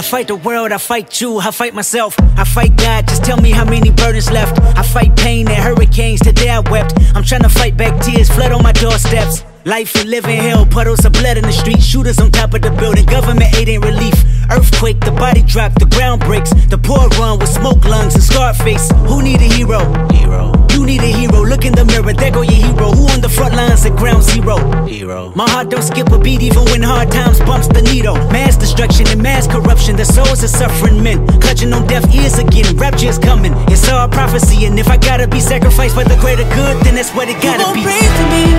fight the world, I fight you, I fight myself. I fight God, just tell me how many burdens left. I fight pain and hurricanes, today I wept. I'm trying to fight back tears, flood on my doorsteps. Life and living hell, puddles of blood in the street, shooters on top of the building, government aid ain't relief. Earthquake, the body drop, the ground breaks. The poor run with smoke lungs and scarred face. Who need a hero? Hero. You need a hero. Mirror, there go your hero. Who on the front lines at ground zero? Hero. My heart don't skip a beat even when hard times bumps the needle. Mass destruction and mass corruption. The souls of suffering men clutching on deaf ears again. Rapture's coming. It's all prophecy, and if I gotta be sacrificed for the greater good, then that's what it gotta you be. Pray for me. Take my pain from me.